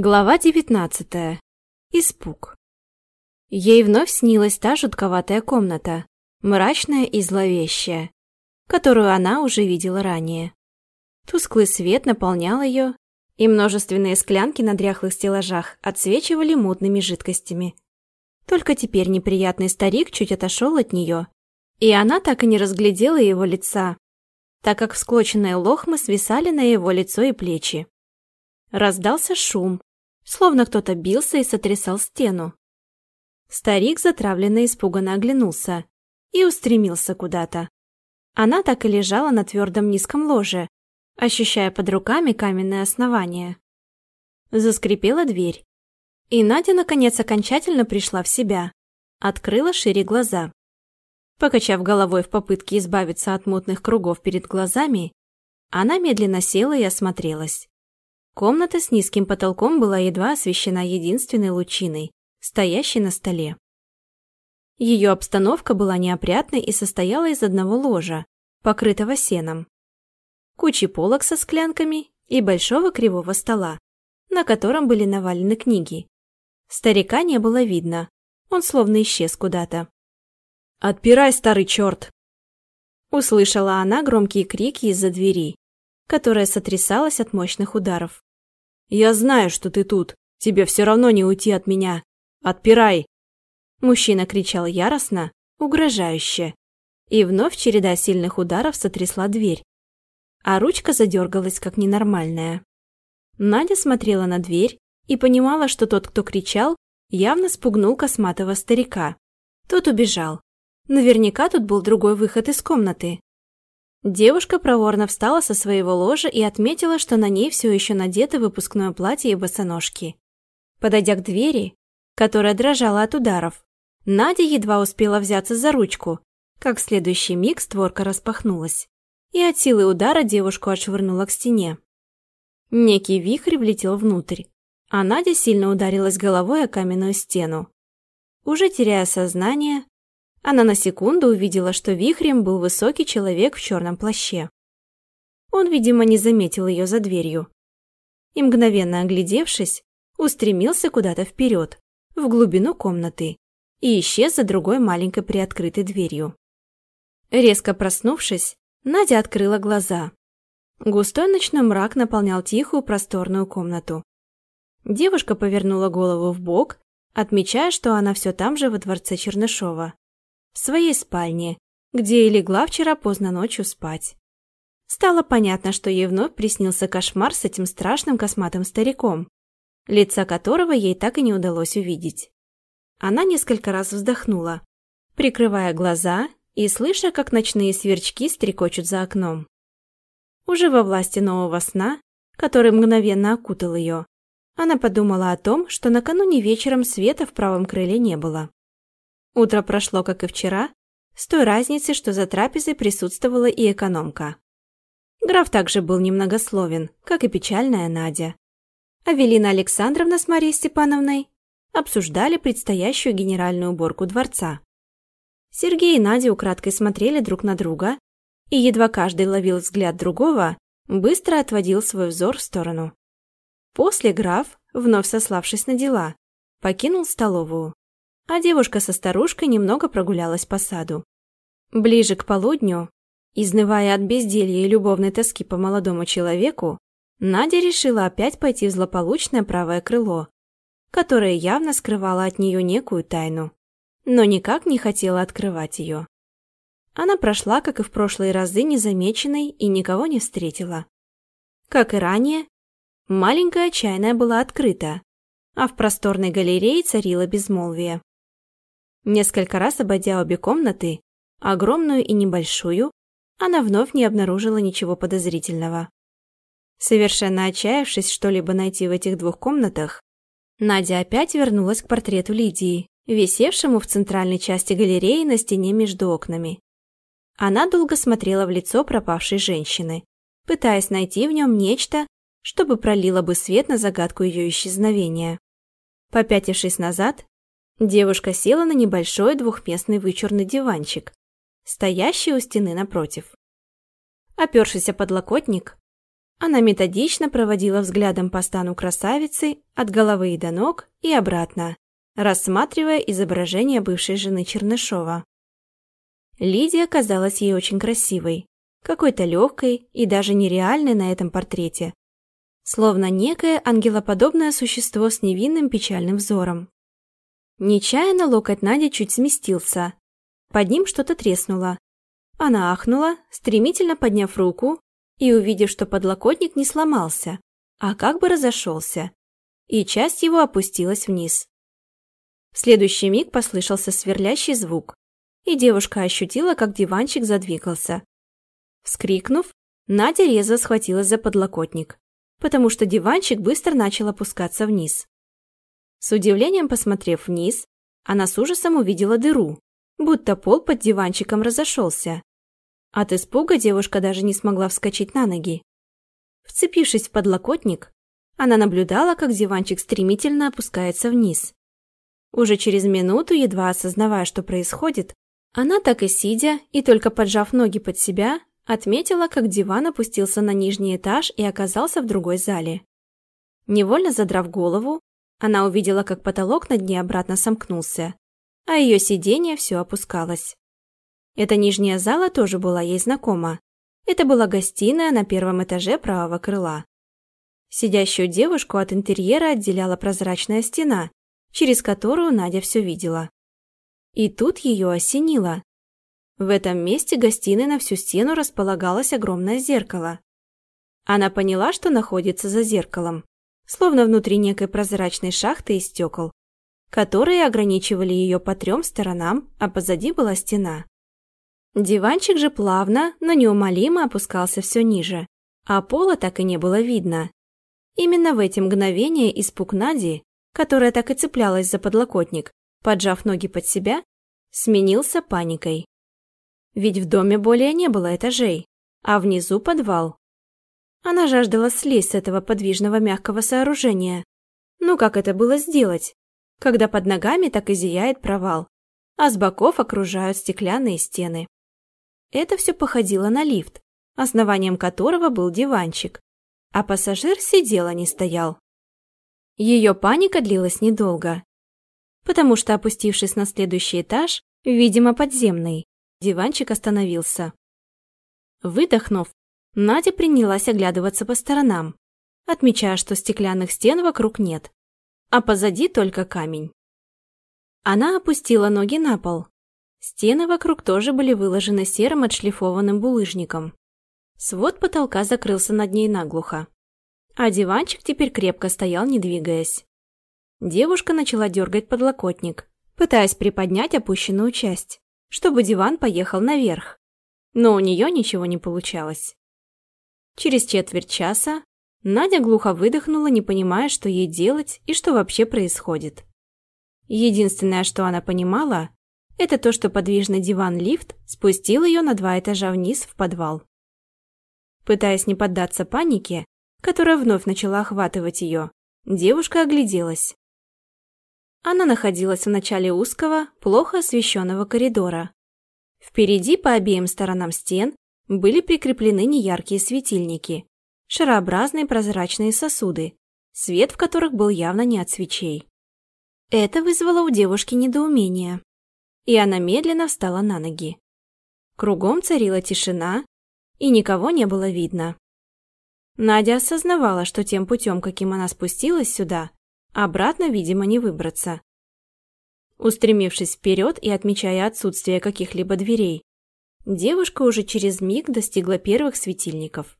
Глава девятнадцатая. Испуг. Ей вновь снилась та жутковатая комната, мрачная и зловещая, которую она уже видела ранее. Тусклый свет наполнял ее, и множественные склянки на дряхлых стеллажах отсвечивали мутными жидкостями. Только теперь неприятный старик чуть отошел от нее, и она так и не разглядела его лица, так как всклоченные лохмы свисали на его лицо и плечи. Раздался шум, словно кто-то бился и сотрясал стену. Старик затравленно испуганно оглянулся и устремился куда-то. Она так и лежала на твердом низком ложе, ощущая под руками каменное основание. Заскрипела дверь. И Надя, наконец, окончательно пришла в себя. Открыла шире глаза. Покачав головой в попытке избавиться от мутных кругов перед глазами, она медленно села и осмотрелась. Комната с низким потолком была едва освещена единственной лучиной, стоящей на столе. Ее обстановка была неопрятной и состояла из одного ложа, покрытого сеном, кучи полок со склянками и большого кривого стола, на котором были навалены книги. Старика не было видно, он словно исчез куда-то. «Отпирай, старый черт!» Услышала она громкие крики из-за двери, которая сотрясалась от мощных ударов. Я знаю, что ты тут. Тебе все равно не уйти от меня. Отпирай!» Мужчина кричал яростно, угрожающе. И вновь череда сильных ударов сотрясла дверь. А ручка задергалась, как ненормальная. Надя смотрела на дверь и понимала, что тот, кто кричал, явно спугнул косматого старика. Тот убежал. Наверняка тут был другой выход из комнаты. Девушка проворно встала со своего ложа и отметила, что на ней все еще надето выпускное платье и босоножки. Подойдя к двери, которая дрожала от ударов, Надя едва успела взяться за ручку, как в следующий миг створка распахнулась, и от силы удара девушку отшвырнула к стене. Некий вихрь влетел внутрь, а Надя сильно ударилась головой о каменную стену. Уже теряя сознание, она на секунду увидела, что вихрем был высокий человек в черном плаще. Он, видимо, не заметил ее за дверью. И, мгновенно оглядевшись, устремился куда-то вперед, в глубину комнаты, и исчез за другой маленькой приоткрытой дверью. Резко проснувшись, Надя открыла глаза. Густой ночной мрак наполнял тихую просторную комнату. Девушка повернула голову в бок, отмечая, что она все там же во дворце Чернышова своей спальне, где и легла вчера поздно ночью спать. Стало понятно, что ей вновь приснился кошмар с этим страшным косматым стариком, лица которого ей так и не удалось увидеть. Она несколько раз вздохнула, прикрывая глаза и слыша, как ночные сверчки стрекочут за окном. Уже во власти нового сна, который мгновенно окутал ее, она подумала о том, что накануне вечером света в правом крыле не было. Утро прошло, как и вчера, с той разницей, что за трапезой присутствовала и экономка. Граф также был немногословен, как и печальная Надя. Авелина Александровна с Марией Степановной обсуждали предстоящую генеральную уборку дворца. Сергей и Надя украдкой смотрели друг на друга, и едва каждый ловил взгляд другого, быстро отводил свой взор в сторону. После граф, вновь сославшись на дела, покинул столовую а девушка со старушкой немного прогулялась по саду. Ближе к полудню, изнывая от безделья и любовной тоски по молодому человеку, Надя решила опять пойти в злополучное правое крыло, которое явно скрывало от нее некую тайну, но никак не хотела открывать ее. Она прошла, как и в прошлые разы, незамеченной и никого не встретила. Как и ранее, маленькая чайная была открыта, а в просторной галерее царило безмолвие. Несколько раз обойдя обе комнаты, огромную и небольшую, она вновь не обнаружила ничего подозрительного. Совершенно отчаявшись что-либо найти в этих двух комнатах, Надя опять вернулась к портрету Лидии, висевшему в центральной части галереи на стене между окнами. Она долго смотрела в лицо пропавшей женщины, пытаясь найти в нем нечто, чтобы пролило бы свет на загадку ее исчезновения. Попятившись назад, Девушка села на небольшой двухместный вычурный диванчик, стоящий у стены напротив. Опершись о подлокотник, Она методично проводила взглядом по стану красавицы от головы и до ног и обратно, рассматривая изображение бывшей жены Чернышова. Лидия казалась ей очень красивой, какой-то легкой и даже нереальной на этом портрете, словно некое ангелоподобное существо с невинным печальным взором. Нечаянно локоть Нади чуть сместился. Под ним что-то треснуло. Она ахнула, стремительно подняв руку и увидев, что подлокотник не сломался, а как бы разошелся, и часть его опустилась вниз. В следующий миг послышался сверлящий звук, и девушка ощутила, как диванчик задвигался. Вскрикнув, Надя резво схватилась за подлокотник, потому что диванчик быстро начал опускаться вниз. С удивлением посмотрев вниз, она с ужасом увидела дыру, будто пол под диванчиком разошелся. От испуга девушка даже не смогла вскочить на ноги. Вцепившись в подлокотник, она наблюдала, как диванчик стремительно опускается вниз. Уже через минуту, едва осознавая, что происходит, она так и сидя, и только поджав ноги под себя, отметила, как диван опустился на нижний этаж и оказался в другой зале. Невольно задрав голову, она увидела, как потолок над ней обратно сомкнулся, а ее сиденье все опускалось. Эта нижняя зала тоже была ей знакома. Это была гостиная на первом этаже правого крыла. Сидящую девушку от интерьера отделяла прозрачная стена, через которую Надя все видела. И тут ее осенило. В этом месте гостиной на всю стену располагалось огромное зеркало. Она поняла, что находится за зеркалом словно внутри некой прозрачной шахты из стекол, которые ограничивали ее по трем сторонам, а позади была стена. Диванчик же плавно, но неумолимо опускался все ниже, а пола так и не было видно. Именно в эти мгновения испуг Нади, которая так и цеплялась за подлокотник, поджав ноги под себя, сменился паникой. Ведь в доме более не было этажей, а внизу подвал. Она жаждала слезть с этого подвижного мягкого сооружения. Ну как это было сделать, когда под ногами так и зияет провал, а с боков окружают стеклянные стены? Это все походило на лифт, основанием которого был диванчик, а пассажир сидел, а не стоял. Ее паника длилась недолго, потому что, опустившись на следующий этаж, видимо подземный, диванчик остановился. Выдохнув, Надя принялась оглядываться по сторонам, отмечая, что стеклянных стен вокруг нет, а позади только камень. Она опустила ноги на пол. Стены вокруг тоже были выложены серым отшлифованным булыжником. Свод потолка закрылся над ней наглухо. А диванчик теперь крепко стоял, не двигаясь. Девушка начала дергать подлокотник, пытаясь приподнять опущенную часть, чтобы диван поехал наверх. Но у нее ничего не получалось. Через четверть часа Надя глухо выдохнула, не понимая, что ей делать и что вообще происходит. Единственное, что она понимала, это то, что подвижный диван-лифт спустил ее на два этажа вниз в подвал. Пытаясь не поддаться панике, которая вновь начала охватывать ее, девушка огляделась. Она находилась в начале узкого, плохо освещенного коридора. Впереди по обеим сторонам стен были прикреплены неяркие светильники, шарообразные прозрачные сосуды, свет в которых был явно не от свечей. Это вызвало у девушки недоумение, и она медленно встала на ноги. Кругом царила тишина, и никого не было видно. Надя осознавала, что тем путем, каким она спустилась сюда, обратно, видимо, не выбраться. Устремившись вперед и отмечая отсутствие каких-либо дверей, девушка уже через миг достигла первых светильников.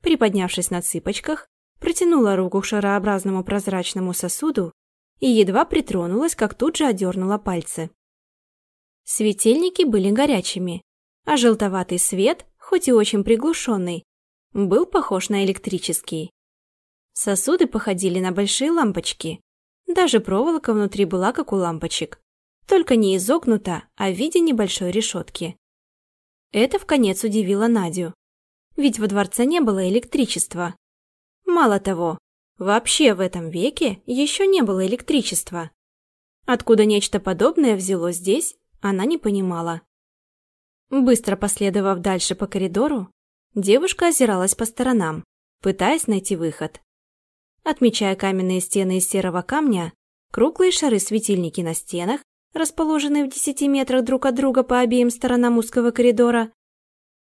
Приподнявшись на цыпочках, протянула руку к шарообразному прозрачному сосуду и едва притронулась, как тут же одернула пальцы. Светильники были горячими, а желтоватый свет, хоть и очень приглушенный, был похож на электрический. Сосуды походили на большие лампочки. Даже проволока внутри была как у лампочек, только не изогнута, а в виде небольшой решетки. Это в конец удивило Надю. Ведь во дворце не было электричества. Мало того, вообще в этом веке еще не было электричества. Откуда нечто подобное взялось здесь, она не понимала. Быстро последовав дальше по коридору, девушка озиралась по сторонам, пытаясь найти выход. Отмечая каменные стены из серого камня, круглые шары-светильники на стенах, расположенные в десяти метрах друг от друга по обеим сторонам узкого коридора,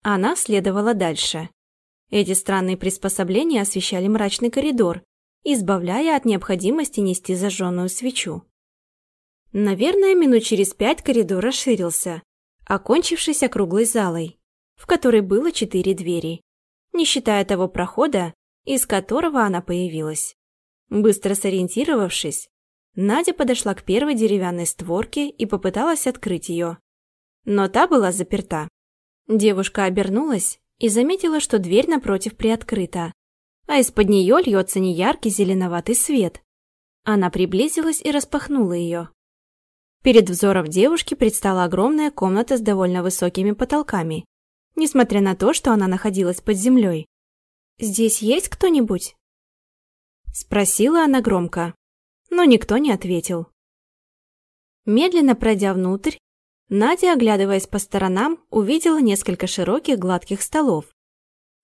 она следовала дальше. Эти странные приспособления освещали мрачный коридор, избавляя от необходимости нести зажженную свечу. Наверное, минут через пять коридор расширился, окончившись округлой залой, в которой было четыре двери, не считая того прохода, из которого она появилась. Быстро сориентировавшись, Надя подошла к первой деревянной створке и попыталась открыть ее. Но та была заперта. Девушка обернулась и заметила, что дверь напротив приоткрыта, а из-под нее льется неяркий зеленоватый свет. Она приблизилась и распахнула ее. Перед взором девушки предстала огромная комната с довольно высокими потолками, несмотря на то, что она находилась под землей. «Здесь есть кто-нибудь?» Спросила она громко, но никто не ответил. Медленно пройдя внутрь, Надя, оглядываясь по сторонам, увидела несколько широких гладких столов,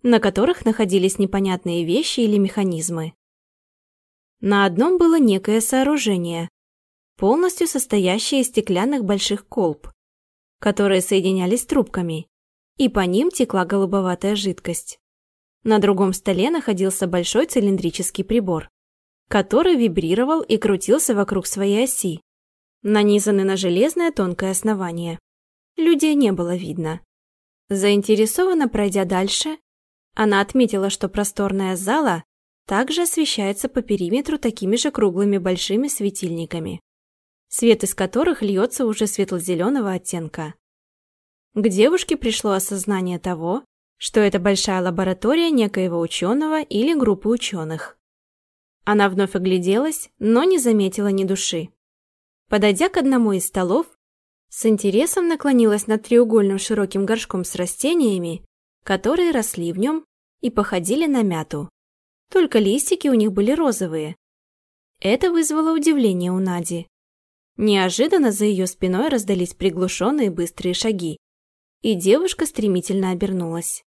на которых находились непонятные вещи или механизмы. На одном было некое сооружение, полностью состоящее из стеклянных больших колб, которые соединялись трубками, и по ним текла голубоватая жидкость. На другом столе находился большой цилиндрический прибор, который вибрировал и крутился вокруг своей оси, нанизаны на железное тонкое основание. Людей не было видно. Заинтересованно пройдя дальше, она отметила, что просторная зала также освещается по периметру такими же круглыми большими светильниками, свет из которых льется уже светло-зеленого оттенка. К девушке пришло осознание того, что это большая лаборатория некоего ученого или группы ученых. Она вновь огляделась, но не заметила ни души. Подойдя к одному из столов, с интересом наклонилась над треугольным широким горшком с растениями, которые росли в нем и походили на мяту. Только листики у них были розовые. Это вызвало удивление у Нади. Неожиданно за ее спиной раздались приглушенные быстрые шаги, и девушка стремительно обернулась.